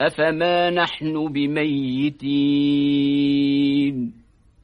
أفما نحن بميتين؟